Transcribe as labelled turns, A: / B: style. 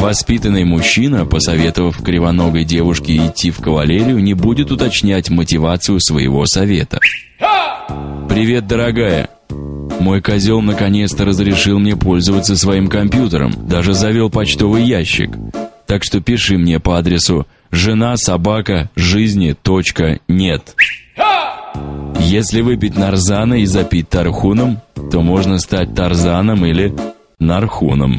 A: Воспитанный мужчина, посоветовав кривоногой девушке идти в кавалерию, не будет уточнять мотивацию своего совета. «Привет, дорогая!» Мой козел наконец-то разрешил мне пользоваться своим компьютером, даже завел почтовый ящик. Так что пиши мне по адресу жена собака жизни точка нет. Если выпить нарзана и запить тархуном, то можно стать тарзаном или нархуном.